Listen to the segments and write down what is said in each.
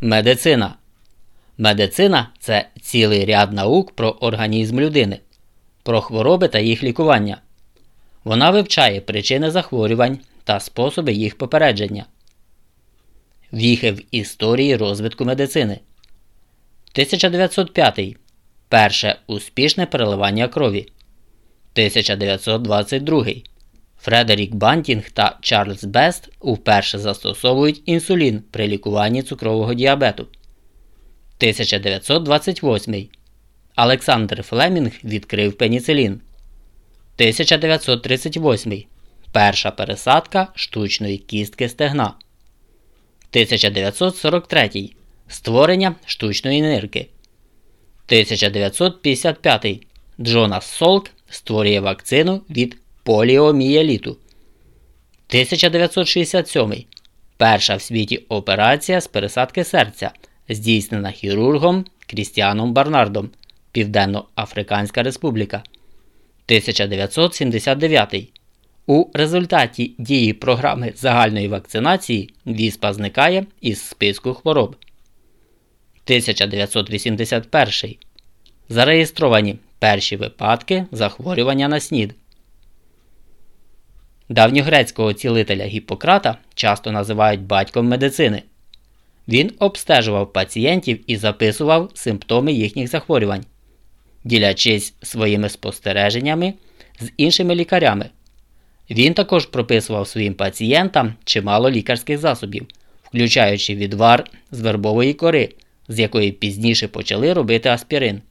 Медицина. Медицина це цілий ряд наук про організм людини, про хвороби та їх лікування. Вона вивчає причини захворювань та способи їх попередження. Віхи в історії розвитку медицини. 1905. Перше успішне переливання крові. 1922. Фредерік Бантінг та Чарльз Бест вперше застосовують інсулін при лікуванні цукрового діабету. 1928. Олександр Флемінг відкрив пеніцилін. 1938. Перша пересадка штучної кістки стегна. 1943. Створення штучної нирки. 1955. Джонас Солк створює вакцину від поліомієліту. 1967. Перша в світі операція з пересадки серця, здійснена хірургом Крістіаном Барнардом, Південно-Африканська Республіка. 1979. У результаті дії програми загальної вакцинації віспа зникає із списку хвороб. 1981. Зареєстровані перші випадки захворювання на снід. Давньогрецького цілителя Гіппократа часто називають батьком медицини. Він обстежував пацієнтів і записував симптоми їхніх захворювань, ділячись своїми спостереженнями з іншими лікарями. Він також прописував своїм пацієнтам чимало лікарських засобів, включаючи відвар з вербової кори, з якої пізніше почали робити аспірин.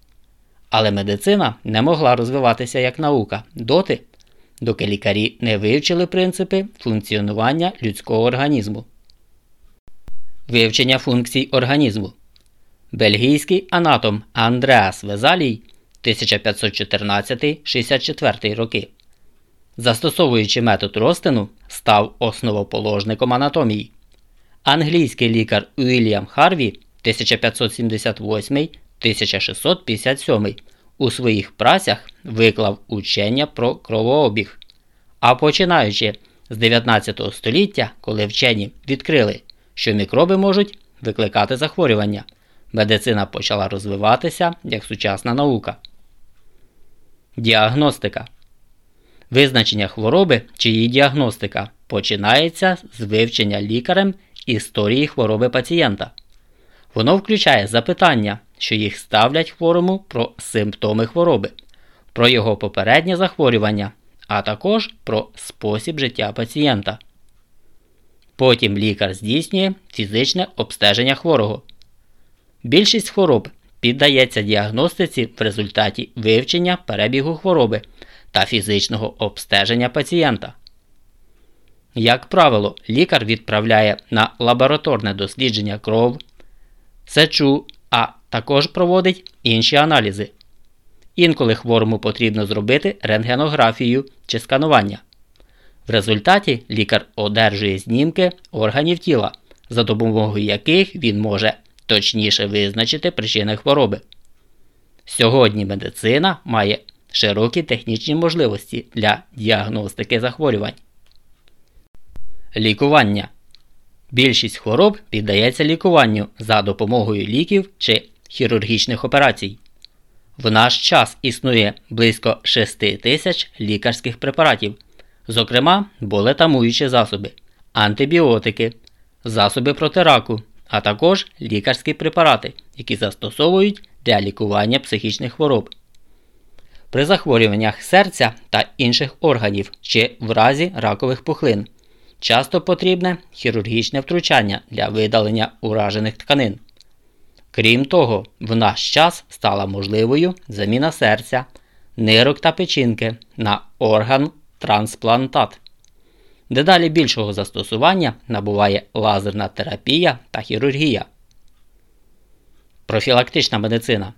Але медицина не могла розвиватися як наука доти, доки лікарі не вивчили принципи функціонування людського організму. Вивчення функцій організму. Бельгійський анатом Андреас Везалій 1514-64 роки. Застосовуючи метод розтину, став основоположником анатомії. Англійський лікар Уільям Харві 1578-1657 у своїх працях виклав учення про кровообіг. А починаючи з 19 століття, коли вчені відкрили, що мікроби можуть викликати захворювання, медицина почала розвиватися як сучасна наука. Діагностика Визначення хвороби чи її діагностика починається з вивчення лікарем історії хвороби пацієнта. Воно включає запитання, що їх ставлять хворому про симптоми хвороби, про його попереднє захворювання, а також про спосіб життя пацієнта. Потім лікар здійснює фізичне обстеження хворого. Більшість хвороб піддається діагностиці в результаті вивчення перебігу хвороби та фізичного обстеження пацієнта. Як правило, лікар відправляє на лабораторне дослідження кров, сечу, а також проводить інші аналізи. Інколи хворому потрібно зробити рентгенографію чи сканування. В результаті лікар одержує знімки органів тіла, за допомогою яких він може точніше визначити причини хвороби. Сьогодні медицина має широкі технічні можливості для діагностики захворювань. Лікування. Більшість хвороб піддається лікуванню за допомогою ліків чи хірургічних операцій. В наш час існує близько 6 тисяч лікарських препаратів, зокрема, болетамуючі засоби, антибіотики, засоби проти раку, а також лікарські препарати, які застосовують для лікування психічних хвороб. При захворюваннях серця та інших органів чи в разі ракових пухлин часто потрібне хірургічне втручання для видалення уражених тканин. Крім того, в наш час стала можливою заміна серця, нирок та печінки на орган трансплантат. Дедалі більшого застосування набуває лазерна терапія та хірургія. Профілактична медицина.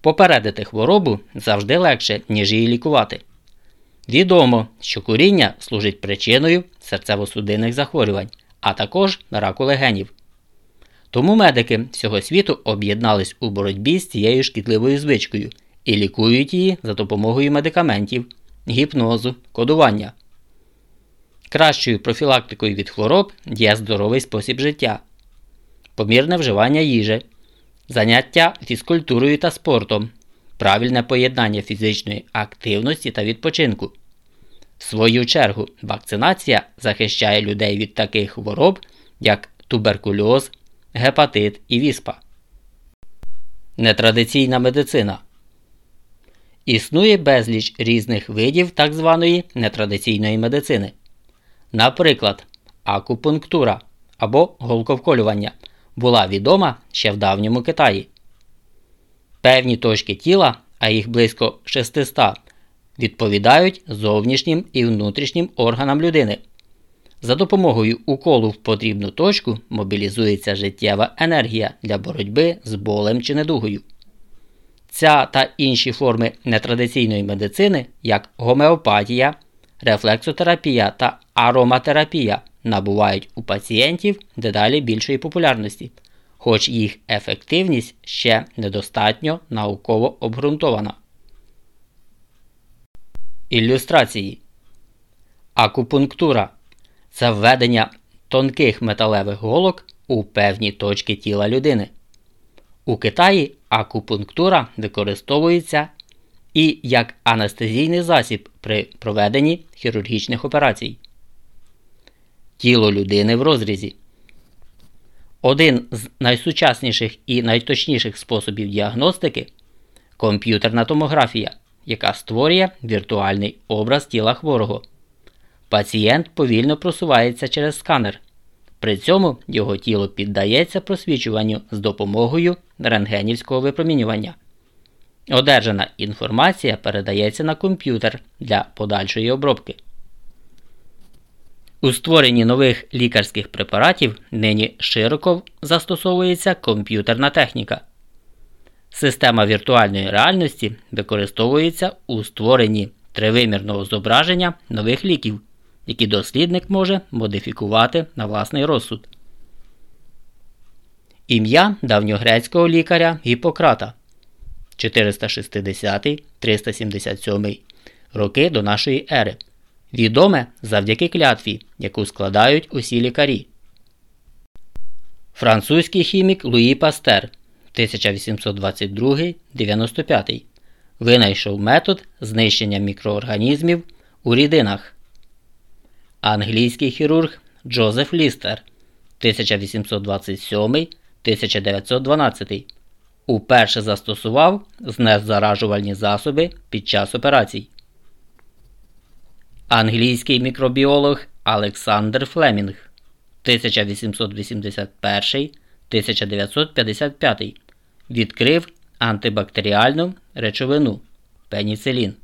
Попередити хворобу завжди легше, ніж її лікувати. Відомо, що куріння служить причиною серцево-судинних захворювань, а також раку легенів. Тому медики всього світу об'єднались у боротьбі з цією шкідливою звичкою і лікують її за допомогою медикаментів, гіпнозу, кодування. Кращою профілактикою від хвороб є здоровий спосіб життя. помірне вживання їжі, заняття фізкультурою та спортом, правильне поєднання фізичної активності та відпочинку. В свою чергу, вакцинація захищає людей від таких хвороб, як туберкульоз, гепатит і віспа. Нетрадиційна медицина Існує безліч різних видів так званої нетрадиційної медицини. Наприклад, акупунктура або голковколювання була відома ще в давньому Китаї. Певні точки тіла, а їх близько 600, відповідають зовнішнім і внутрішнім органам людини. За допомогою уколу в потрібну точку мобілізується життєва енергія для боротьби з болем чи недугою. Ця та інші форми нетрадиційної медицини, як гомеопатія, рефлексотерапія та ароматерапія, набувають у пацієнтів дедалі більшої популярності, хоч їх ефективність ще недостатньо науково обґрунтована. Ілюстрації Акупунктура це введення тонких металевих голок у певні точки тіла людини. У Китаї акупунктура використовується і як анестезійний засіб при проведенні хірургічних операцій. Тіло людини в розрізі. Один з найсучасніших і найточніших способів діагностики комп'ютерна томографія, яка створює віртуальний образ тіла хворого. Пацієнт повільно просувається через сканер. При цьому його тіло піддається просвічуванню з допомогою рентгенівського випромінювання. Одержана інформація передається на комп'ютер для подальшої обробки. У створенні нових лікарських препаратів нині широко застосовується комп'ютерна техніка. Система віртуальної реальності використовується у створенні тривимірного зображення нових ліків які дослідник може модифікувати на власний розсуд. Ім'я давньогрецького лікаря Гіппократа 460 377 роки до нашої ери. Відоме завдяки клятві, яку складають усі лікарі. Французький хімік Луї Пастер 1822 95 винайшов метод знищення мікроорганізмів у рідинах англійський хірург Джозеф Лістер 1827-1912 уперше застосував знезаражувальні засоби під час операцій. Англійський мікробіолог Олександр Флемінг 1881-1955 відкрив антибактеріальну речовину пеніцилін.